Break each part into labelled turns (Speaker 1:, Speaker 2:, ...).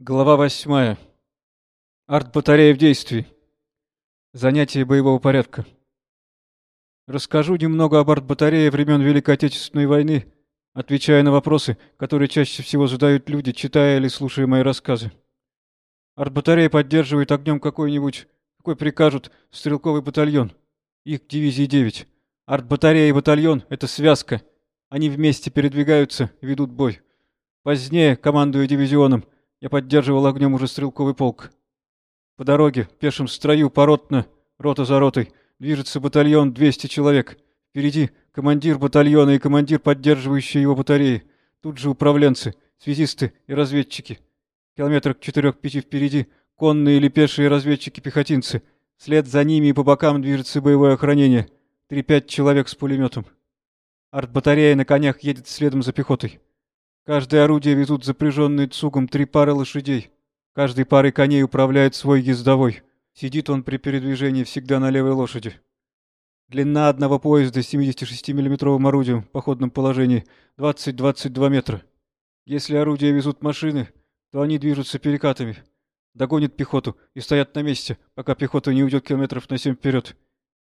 Speaker 1: Глава восьмая. Арт-батарея в действии. Занятие боевого порядка. Расскажу немного об арт-батарее времен Великой Отечественной войны, отвечая на вопросы, которые чаще всего задают люди, читая или слушая мои рассказы. Арт-батарея поддерживает огнем какой-нибудь, какой прикажут, стрелковый батальон. Их дивизии 9. Арт-батарея и батальон — это связка. Они вместе передвигаются, ведут бой. Позднее, командуя дивизионом, я поддерживал огнем уже стрелковый полк. По дороге, в пешем строю, поротно, рота за ротой, движется батальон 200 человек. Впереди командир батальона и командир, поддерживающий его батареи. Тут же управленцы, связисты и разведчики. Километрах четырех-пяти впереди конные или пешие разведчики-пехотинцы. Вслед за ними и по бокам движется боевое охранение. Три-пять человек с пулеметом. Артбатарея на конях едет следом за пехотой. Каждое орудие везут запряженные цугом три пары лошадей. Каждой парой коней управляет свой ездовой. Сидит он при передвижении всегда на левой лошади. Длина одного поезда с 76 миллиметровым орудием в походном положении 20-22 метра. Если орудия везут машины, то они движутся перекатами. Догонят пехоту и стоят на месте, пока пехота не уйдет километров на 7 вперед.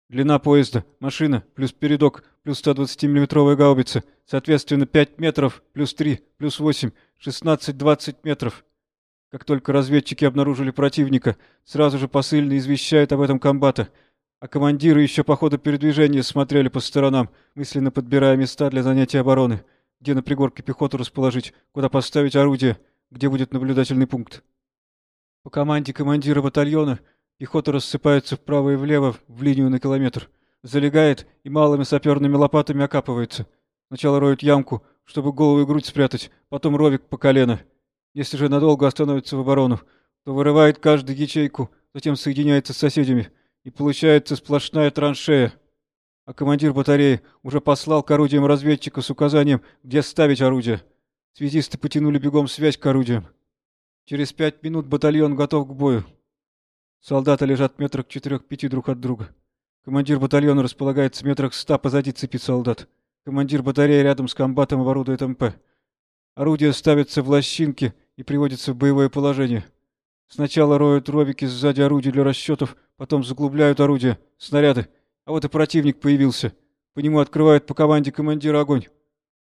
Speaker 1: Длина поезда, машина, плюс передок, плюс 120-миллиметровая гаубица, соответственно, 5 метров, плюс 3, плюс 8, 16-20 метров. Как только разведчики обнаружили противника, сразу же посыльно извещают об этом комбата, а командиры еще по ходу передвижения смотрели по сторонам, мысленно подбирая места для занятия обороны, где на пригорке пехоту расположить, куда поставить орудие, где будет наблюдательный пункт. По команде командира батальона Пехота рассыпается вправо и влево в линию на километр. Залегает и малыми саперными лопатами окапывается. Сначала роют ямку, чтобы голову и грудь спрятать, потом ровик по колено. Если же надолго остановится в оборону, то вырывает каждую ячейку, затем соединяется с соседями, и получается сплошная траншея. А командир батареи уже послал к орудиям разведчика с указанием, где ставить орудие. Связисты потянули бегом связь к орудиям. Через пять минут батальон готов к бою. Солдаты лежат метрах четырех-пяти друг от друга. Командир батальона располагается в метрах ста позади цепи солдат. Командир батареи рядом с комбатом оборудует МП. Орудия ставятся в лощинки и приводятся в боевое положение. Сначала роют ровики сзади орудий для расчетов, потом заглубляют орудия, снаряды. А вот и противник появился. По нему открывают по команде командира огонь.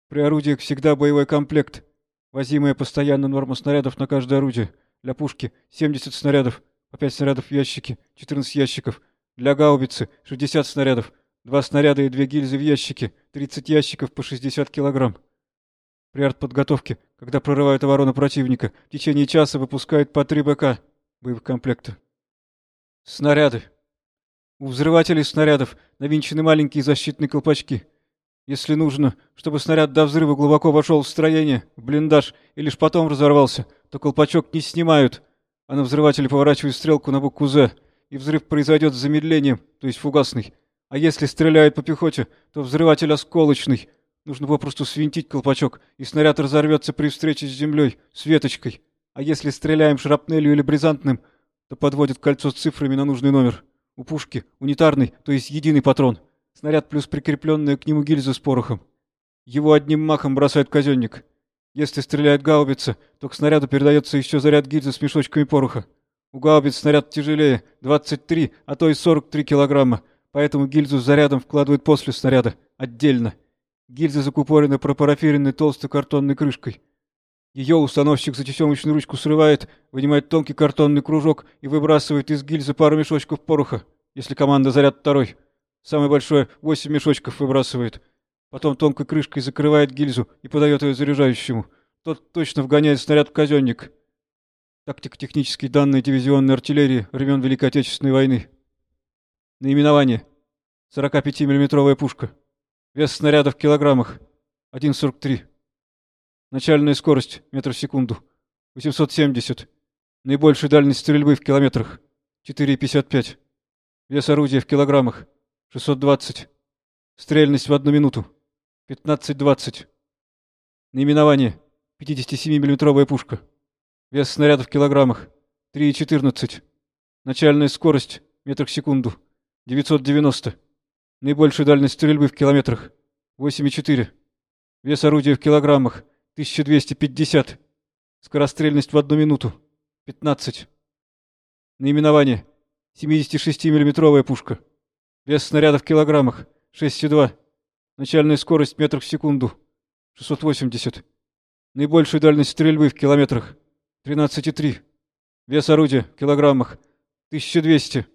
Speaker 1: При орудиях всегда боевой комплект. Возимая постоянно норма снарядов на каждое орудие. Для пушки 70 снарядов. По пять снарядов в ящике, 14 ящиков. Для гаубицы 60 снарядов. Два снаряда и две гильзы в ящике, 30 ящиков по 60 килограмм. При артподготовке, когда прорывают оборону противника, в течение часа выпускают по 3 БК боевых комплекта. Снаряды. У взрывателей снарядов навинчены маленькие защитные колпачки. Если нужно, чтобы снаряд до взрыва глубоко вошел в строение, в блиндаж и лишь потом разорвался, то колпачок не снимают, а на взрывателе поворачивают стрелку на букву «З», и взрыв произойдет с замедлением, то есть фугасный. А если стреляют по пехоте, то взрыватель осколочный. Нужно попросту свинтить колпачок, и снаряд разорвется при встрече с землей, с веточкой. А если стреляем шрапнелью или бризантным, то подводит кольцо с цифрами на нужный номер. У пушки унитарный, то есть единый патрон. Снаряд плюс прикрепленная к нему гильза с порохом. Его одним махом бросает казенник. Если стреляет гаубица, то к снаряду передается еще заряд гильзы с мешочками пороха. У гаубиц снаряд тяжелее, 23, а то и 43 килограмма, поэтому гильзу с зарядом вкладывают после снаряда, отдельно. Гильза закупорены пропарафиренной толстой картонной крышкой. Ее установщик за тесемочную ручку срывает, вынимает тонкий картонный кружок и выбрасывает из гильзы пару мешочков пороха, если команда заряд второй. Самый большой — 8 мешочков выбрасывает. Потом тонкой крышкой закрывает гильзу и подает ее заряжающему. Тот точно вгоняет снаряд в казенник. Тактико-технические данные дивизионной артиллерии времен Великой Отечественной войны. Наименование. 45 миллиметровая пушка. Вес снаряда в килограммах. 1,43. Начальная скорость метр в секунду. 870. Наибольшая дальность стрельбы в километрах. 4,55. Вес орудия в килограммах. 620. Стрельность в одну минуту. 15-20. Наименование. 57 миллиметровая пушка. Вес снаряда в килограммах. 3,14. Начальная скорость. Метр в секунду. 990. Наибольшая дальность стрельбы в километрах. 8,4. Вес орудия в килограммах. 1250. Скорострельность в одну минуту. 15. Наименование. 76-миллиметровая пушка. Вес снаряда в килограммах. 6,2. Начальная скорость метров в секунду. 680. Наибольшая дальность стрельбы в километрах. 13,3. Вес орудия в килограммах. 1200.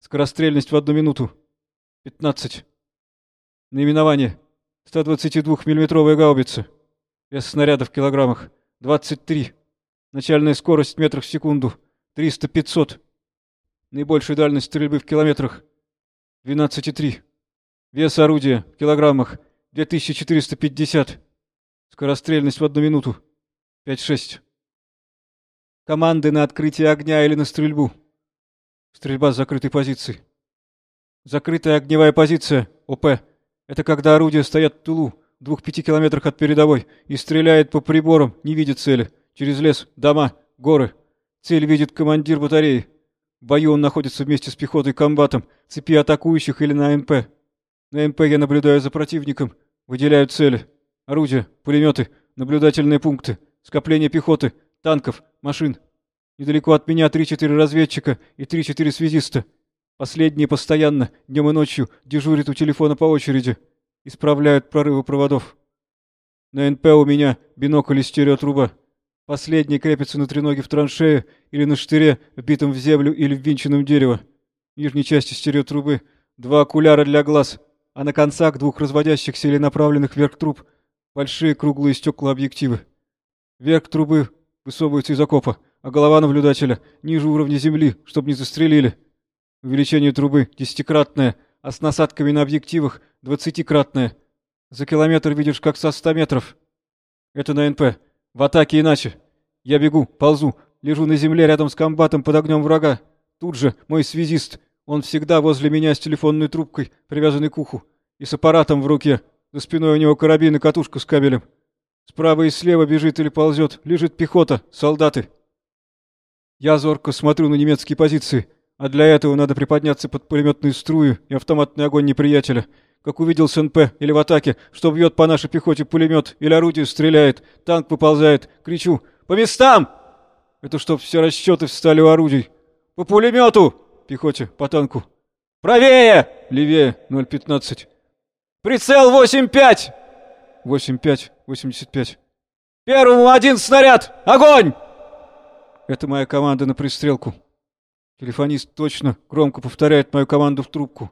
Speaker 1: Скорострельность в одну минуту. 15. Наименование. 122-миллиметровая гаубица. Вес снаряда в килограммах. 23. Начальная скорость в метрах в секунду. 300-500. Наибольшая дальность стрельбы в километрах. 12,3. Вес орудия в килограммах. 2450. Скорострельность в одну минуту. 5-6. Команды на открытие огня или на стрельбу. Стрельба с закрытой позиции. Закрытая огневая позиция, ОП. Это когда орудия стоят в тылу, в двух-пяти километрах от передовой, и стреляет по приборам, не видит цели. Через лес, дома, горы. Цель видит командир батареи. В бою он находится вместе с пехотой-комбатом, цепи атакующих или на МП. На МП я наблюдаю за противником, выделяю цели. Орудия, пулеметы, наблюдательные пункты, скопление пехоты, танков, машин. Недалеко от меня три-четыре разведчика и три-четыре связиста. Последние постоянно, днем и ночью, дежурят у телефона по очереди. Исправляют прорывы проводов. На НП у меня бинокль и стереотруба. Последний крепится на треноге в траншее или на штыре, вбитом в землю или ввинченном в дерево. В нижней части стереотрубы два окуляра для глаз, а на концах двух разводящихся или направленных вверх труб большие круглые стекла объективы. Верх трубы высовывается из окопа, а голова наблюдателя ниже уровня земли, чтобы не застрелили. Увеличение трубы десятикратное, а с насадками на объективах двадцатикратное. За километр видишь как со ста метров. Это на НП. В атаке иначе. Я бегу, ползу, лежу на земле рядом с комбатом под огнем врага. Тут же мой связист. Он всегда возле меня с телефонной трубкой, привязанной к уху, и с аппаратом в руке. За спиной у него карабин и катушка с кабелем. Справа и слева бежит или ползет, лежит пехота, солдаты. Я зорко смотрю на немецкие позиции. А для этого надо приподняться под пулеметные струи и автоматный огонь неприятеля. Как увидел СНП или в атаке, что бьет по нашей пехоте пулемет или орудие стреляет, танк выползает, кричу «По местам!» Это чтоб все расчеты встали у орудий. «По пулемету!» Пехоте, по танку. «Правее!» Левее, 0,15. «Прицел 8,5!» 8,5, 85. «Первому один снаряд! Огонь!» Это моя команда на пристрелку. Телефонист точно громко повторяет мою команду в трубку.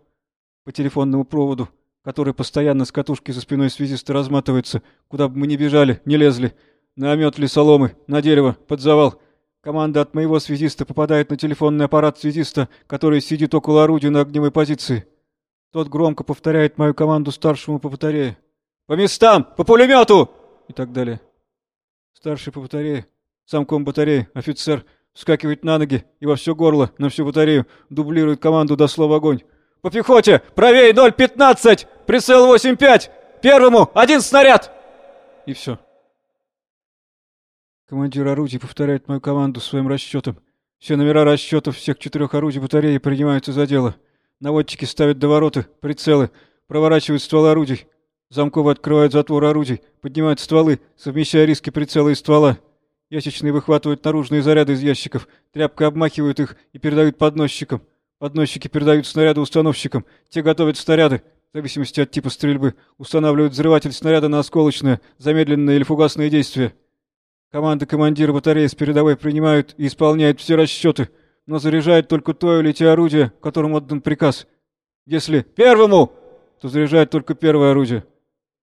Speaker 1: По телефонному проводу, который постоянно с катушки за спиной связиста разматывается, куда бы мы ни бежали, не лезли. На ли соломы, на дерево, под завал. Команда от моего связиста попадает на телефонный аппарат связиста, который сидит около орудия на огневой позиции. Тот громко повторяет мою команду старшему по батарее. «По местам! По пулемету!» И так далее. Старший по батарее, замком батареи, офицер — Вскакивает на ноги и во все горло, на всю батарею, дублирует команду до слова «Огонь». «По пехоте! Правее 0,15! Прицел 8,5! Первому один снаряд!» И все. Командир орудий повторяет мою команду своим расчетом. Все номера расчетов всех четырех орудий батареи принимаются за дело. Наводчики ставят довороты, прицелы, проворачивают стволы орудий. Замковы открывают затвор орудий, поднимают стволы, совмещая риски прицела и ствола. Ящичные выхватывают наружные заряды из ящиков, тряпкой обмахивают их и передают подносчикам. Подносчики передают снаряды установщикам, те готовят снаряды, в зависимости от типа стрельбы, устанавливают взрыватель снаряда на осколочное, замедленное или фугасное действие. Команды командира батареи с передовой принимают и исполняют все расчеты, но заряжают только то или те орудия, которым отдан приказ. Если «Первому!», то заряжают только первое орудие.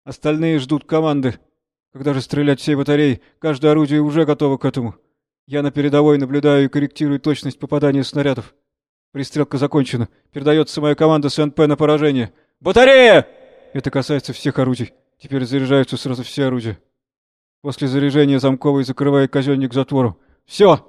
Speaker 1: Остальные ждут команды. Когда же стрелять всей батареей, каждое орудие уже готово к этому. Я на передовой наблюдаю и корректирую точность попадания снарядов. Пристрелка закончена. Передается моя команда с НП на поражение. «Батарея!» Это касается всех орудий. Теперь заряжаются сразу все орудия. После заряжения замковый закрывает казенник затвором. «Все!»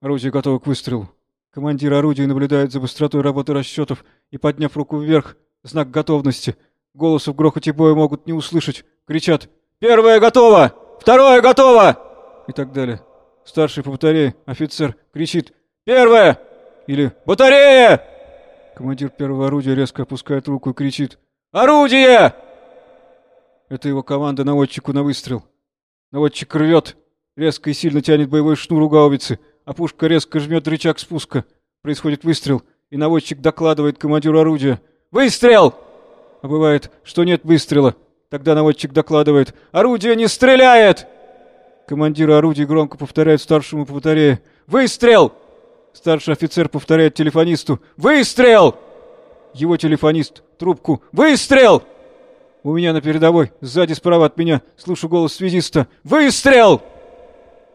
Speaker 1: Орудие готово к выстрелу. Командир орудия наблюдает за быстротой работы расчетов и, подняв руку вверх, знак готовности. Голоса в грохоте боя могут не услышать. Кричат Первое готово! Второе готово!» И так далее. Старший по батарее, офицер, кричит «Первое!» или «Батарея!» Командир первого орудия резко опускает руку и кричит «Орудие!» Это его команда наводчику на выстрел. Наводчик рвет. Резко и сильно тянет боевой шнур у гаубицы, а пушка резко жмет рычаг спуска. Происходит выстрел, и наводчик докладывает командиру орудия. «Выстрел!» А бывает, что нет выстрела. Тогда наводчик докладывает. «Орудие не стреляет!» Командир орудия громко повторяет старшему по батарее. «Выстрел!» Старший офицер повторяет телефонисту. «Выстрел!» Его телефонист. Трубку. «Выстрел!» У меня на передовой, сзади справа от меня, слышу голос связиста. «Выстрел!»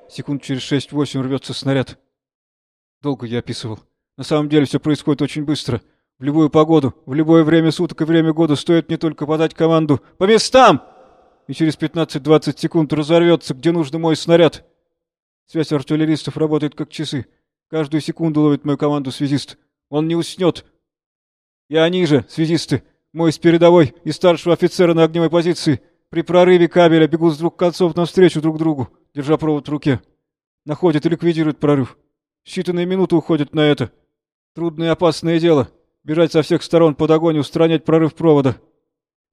Speaker 1: Секунд через шесть-восемь рвется снаряд. Долго я описывал. На самом деле все происходит очень быстро. В любую погоду, в любое время суток и время года стоит мне только подать команду «По местам!» И через 15-20 секунд разорвется, где нужно мой снаряд. Связь артиллеристов работает как часы. Каждую секунду ловит мою команду связист. Он не уснет. И они же, связисты, мой с передовой и старшего офицера на огневой позиции, при прорыве кабеля бегут с двух концов навстречу друг другу, держа провод в руке. Находят и ликвидируют прорыв. Считанные минуты уходят на это. Трудное и опасное дело. Бежать со всех сторон под огонь устранять прорыв провода.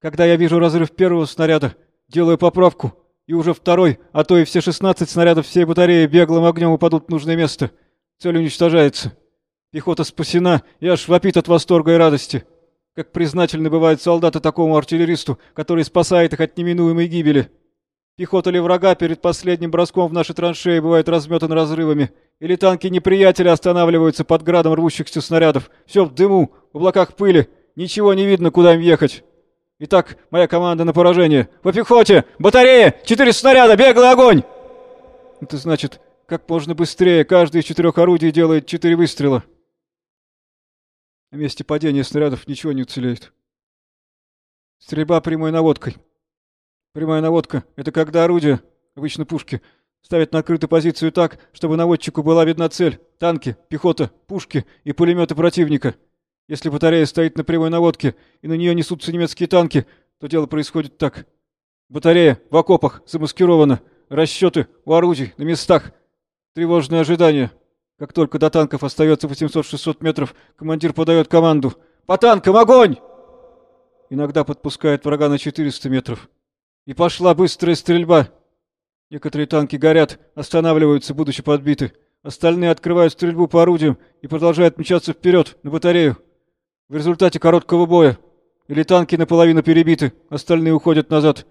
Speaker 1: Когда я вижу разрыв первого снаряда, делаю поправку, и уже второй, а то и все 16 снарядов всей батареи беглым огнем упадут в нужное место. Цель уничтожается. Пехота спасена и аж вопит от восторга и радости. Как признательны бывают солдаты такому артиллеристу, который спасает их от неминуемой гибели. Пехота ли врага перед последним броском в наши траншеи бывает разметана разрывами, или танки неприятеля останавливаются под градом рвущихся снарядов. Все в дыму, в облаках пыли, ничего не видно, куда им ехать. Итак, моя команда на поражение. По пехоте! Батарея! Четыре снаряда! Беглый огонь! Это значит, как можно быстрее каждый из четырех орудий делает четыре выстрела. На месте падения снарядов ничего не уцелеет. Стрельба прямой наводкой. Прямая наводка — это когда орудие, обычно пушки, ставят на открытую позицию так, чтобы наводчику была видна цель — танки, пехота, пушки и пулеметы противника. Если батарея стоит на прямой наводке и на нее несутся немецкие танки, то дело происходит так. Батарея в окопах замаскирована, расчеты у орудий на местах. Тревожное ожидание — как только до танков остается 800-600 метров, командир подает команду «По танкам огонь!» Иногда подпускает врага на 400 метров. И пошла быстрая стрельба. Некоторые танки горят, останавливаются, будучи подбиты. Остальные открывают стрельбу по орудиям и продолжают мчаться вперед, на батарею. В результате короткого боя. Или танки наполовину перебиты, остальные уходят назад.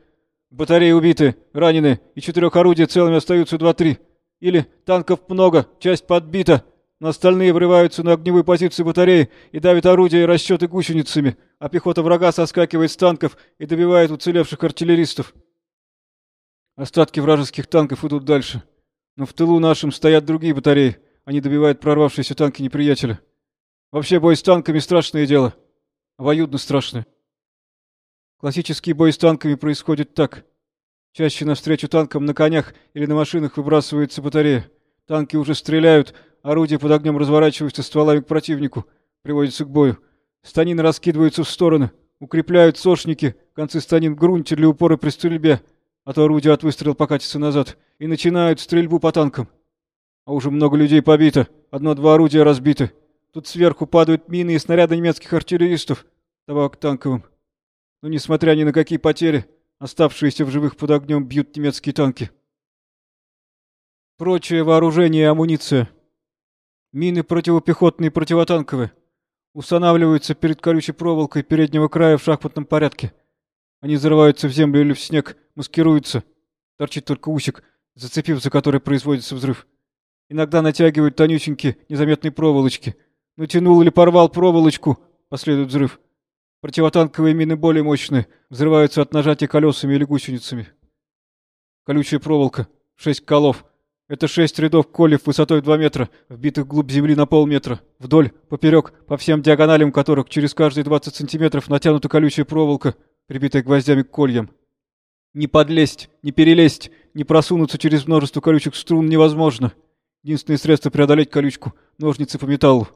Speaker 1: Батареи убиты, ранены, и четырех орудий целыми остаются два-три. Или танков много, часть подбита, но остальные врываются на огневую позицию батареи и давят орудия и расчеты гусеницами, а пехота врага соскакивает с танков и добивает уцелевших артиллеристов. Остатки вражеских танков идут дальше. Но в тылу нашим стоят другие батареи. Они добивают прорвавшиеся танки неприятеля. Вообще бой с танками страшное дело. Обоюдно страшное. Классический бой с танками происходит так. Чаще навстречу танкам на конях или на машинах выбрасывается батарея. Танки уже стреляют, орудия под огнем разворачиваются стволами к противнику, приводятся к бою. Станины раскидываются в стороны, укрепляют сошники, концы станин в грунте для упора при стрельбе, а то орудие от выстрела покатится назад, и начинают стрельбу по танкам. А уже много людей побито, одно-два орудия разбиты. Тут сверху падают мины и снаряды немецких артиллеристов, добавок танковым. Но несмотря ни на какие потери, Оставшиеся в живых под огнем бьют немецкие танки. Прочее вооружение и амуниция. Мины противопехотные и противотанковые. Устанавливаются перед колючей проволокой переднего края в шахматном порядке. Они зарываются в землю или в снег, маскируются. Торчит только усик, зацепив за который производится взрыв. Иногда натягивают тонюсенькие, незаметные проволочки. Натянул или порвал проволочку, последует взрыв. Противотанковые мины более мощные, взрываются от нажатия колесами или гусеницами. Колючая проволока, шесть колов. Это шесть рядов колев высотой два метра, вбитых вглубь земли на полметра, вдоль, поперек, по всем диагоналям которых через каждые 20 сантиметров натянута колючая проволока, прибитая гвоздями к кольям. Не подлезть, не перелезть, не просунуться через множество колючих струн невозможно. Единственное средство преодолеть колючку — ножницы по металлу.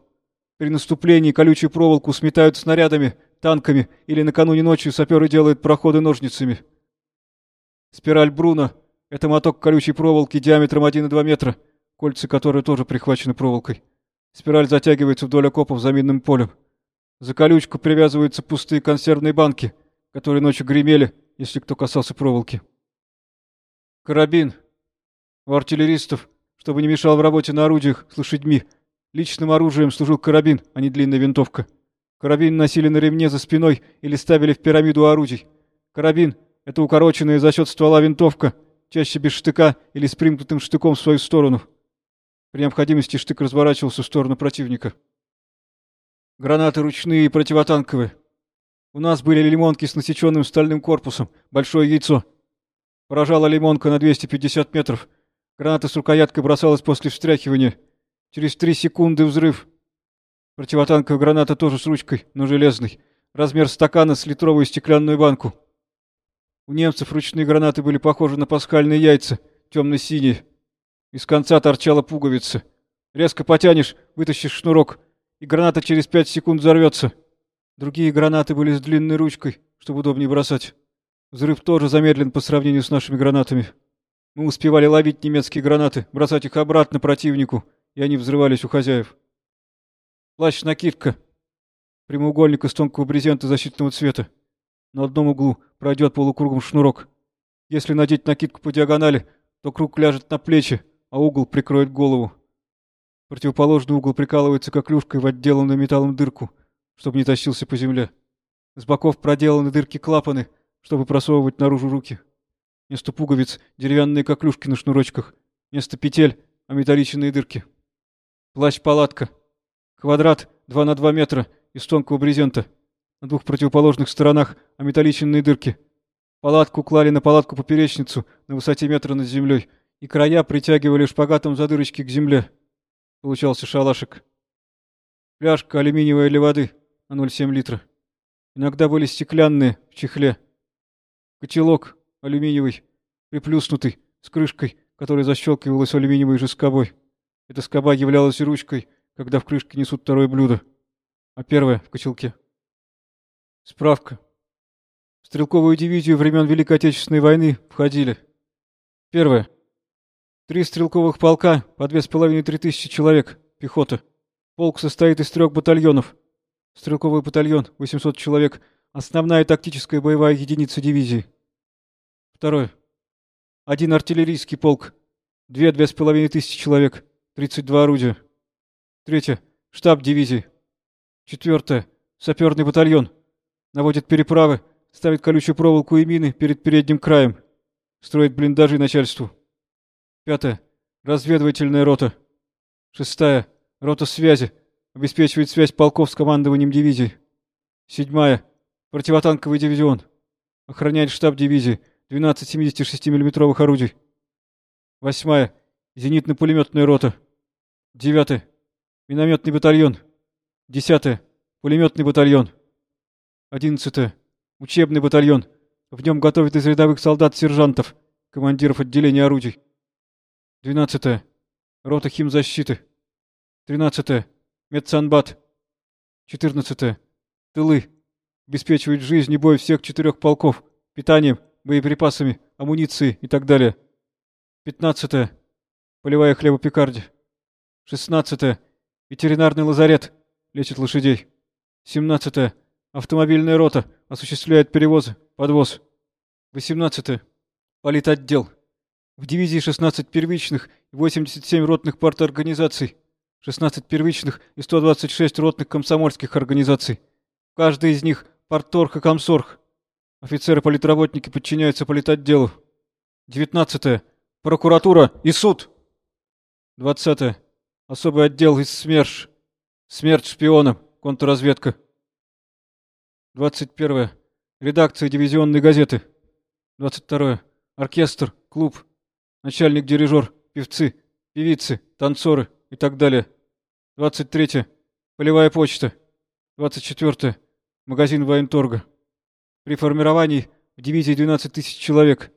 Speaker 1: При наступлении колючую проволоку сметают снарядами, танками или накануне ночью саперы делают проходы ножницами. Спираль Бруно — это моток колючей проволоки диаметром 1,2 метра, кольца которой тоже прихвачены проволокой. Спираль затягивается вдоль окопов за минным полем. За колючку привязываются пустые консервные банки, которые ночью гремели, если кто касался проволоки. Карабин. У артиллеристов, чтобы не мешал в работе на орудиях с лошадьми, личным оружием служил карабин, а не длинная винтовка. Карабин носили на ремне за спиной или ставили в пирамиду орудий. Карабин — это укороченная за счет ствола винтовка, чаще без штыка или с примкнутым штыком в свою сторону. При необходимости штык разворачивался в сторону противника. Гранаты ручные и противотанковые. У нас были лимонки с насеченным стальным корпусом, большое яйцо. Поражала лимонка на 250 метров. Граната с рукояткой бросалась после встряхивания. Через три секунды взрыв. Противотанковая граната тоже с ручкой, но железной. Размер стакана с литровую стеклянную банку. У немцев ручные гранаты были похожи на пасхальные яйца, темно-синие. Из конца торчала пуговица. Резко потянешь, вытащишь шнурок, и граната через пять секунд взорвется. Другие гранаты были с длинной ручкой, чтобы удобнее бросать. Взрыв тоже замедлен по сравнению с нашими гранатами. Мы успевали ловить немецкие гранаты, бросать их обратно противнику, и они взрывались у хозяев. Плащ-накидка. Прямоугольник из тонкого брезента защитного цвета. На одном углу пройдет полукругом шнурок. Если надеть накидку по диагонали, то круг ляжет на плечи, а угол прикроет голову. Противоположный угол прикалывается как клюшкой в отделанную металлом дырку, чтобы не тащился по земле. С боков проделаны дырки-клапаны, чтобы просовывать наружу руки. Вместо пуговиц — деревянные коклюшки на шнурочках. Вместо петель — ометалличенные дырки. Плащ-палатка. Квадрат 2 на 2 метра из тонкого брезента. На двух противоположных сторонах ометалличенные дырки. Палатку клали на палатку-поперечницу на высоте метра над землей, и края притягивали шпагатом за дырочки к земле. Получался шалашик. Пляжка алюминиевая для воды на 0,7 литра. Иногда были стеклянные, в чехле. Котелок алюминиевый, приплюснутый, с крышкой, которая защелкивалась алюминиевой же скобой. Эта скоба являлась ручкой, когда в крышке несут второе блюдо, а первое — в котелке. Справка. В стрелковую дивизию времен Великой Отечественной войны входили. Первое. Три стрелковых полка по две с половиной-три тысячи человек, пехота. Полк состоит из трех батальонов. Стрелковый батальон — 800 человек, основная тактическая боевая единица дивизии. Второе. Один артиллерийский полк, две-две с половиной тысячи человек, 32 орудия. Третье. Штаб дивизии. Четвертое. Саперный батальон. Наводит переправы, ставит колючую проволоку и мины перед передним краем. Строит блиндажи начальству. Пятое. Разведывательная рота. Шестая. Рота связи. Обеспечивает связь полков с командованием дивизии. Седьмая. Противотанковый дивизион. Охраняет штаб дивизии. 12 76 миллиметровых орудий. Восьмая. Зенитно-пулеметная рота. Девятое. Минометный батальон. Десятое. Пулеметный батальон. Одиннадцатое. Учебный батальон. В нем готовят из рядовых солдат-сержантов, командиров отделения орудий. Двенадцатое. Рота химзащиты. Тринадцатое. Медсанбат. Четырнадцатое. Тылы. Обеспечивают жизнь и бой всех четырех полков. Питанием, боеприпасами, амуницией и так далее. Пятнадцатое. Полевая хлебопекарня. Шестнадцатое. Ветеринарный лазарет. Лечит лошадей. Семнадцатое. Автомобильная рота. Осуществляет перевозы, подвоз. Восемнадцатое. Политотдел. В дивизии 16 первичных и 87 ротных парторганизаций. 16 первичных и 126 ротных комсомольских организаций. Каждый из них парторг и комсорг. Офицеры-политработники подчиняются политотделу. 19. Прокуратура и суд. 20. Особый отдел из СМЕРШ. Смерть шпионам. Контрразведка. 21. Редакция дивизионной газеты. 22. Оркестр, клуб, начальник-дирижер, певцы, певицы, танцоры и так далее. 23. Полевая почта. 24. Магазин военторга. При формировании в дивизии 12 тысяч человек.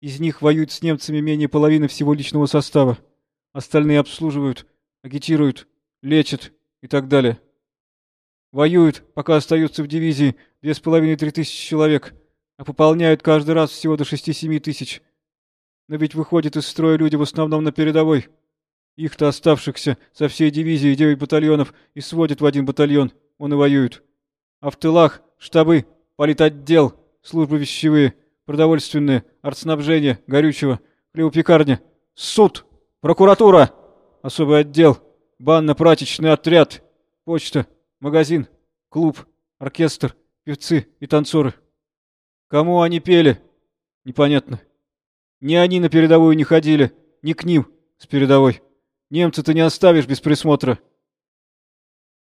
Speaker 1: Из них воюют с немцами менее половины всего личного состава. Остальные обслуживают, агитируют, лечат и так далее. Воюют, пока остаются в дивизии две с половиной-три тысячи человек, а пополняют каждый раз всего до шести-семи тысяч. Но ведь выходят из строя люди в основном на передовой. Их-то оставшихся со всей дивизии девять батальонов и сводят в один батальон, он и воюет. А в тылах штабы, политотдел, службы вещевые, продовольственные, артснабжение, горючего, хлебопекарня, Суд! Прокуратура! Особый отдел! Банно-прачечный отряд! Почта! Магазин! Клуб! Оркестр! Певцы и танцоры! Кому они пели? Непонятно. Ни они на передовую не ходили, ни к ним с передовой. Немца ты не оставишь без присмотра.